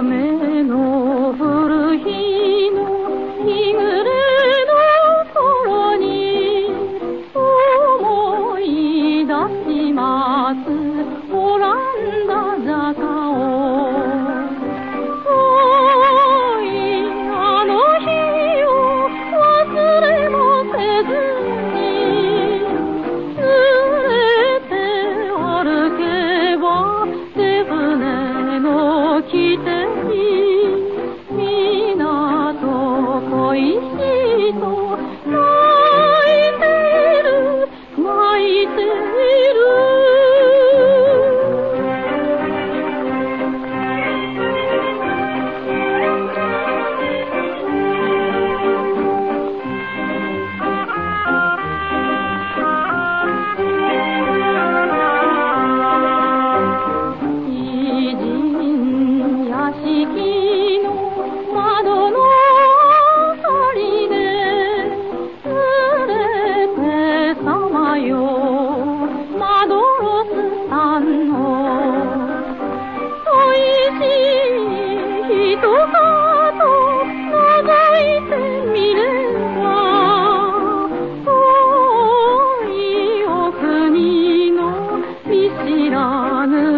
雨日暮れの頃に思い出しますオランダ坂をおいあの日を忘れもせずに連れて歩けば手船の汽 on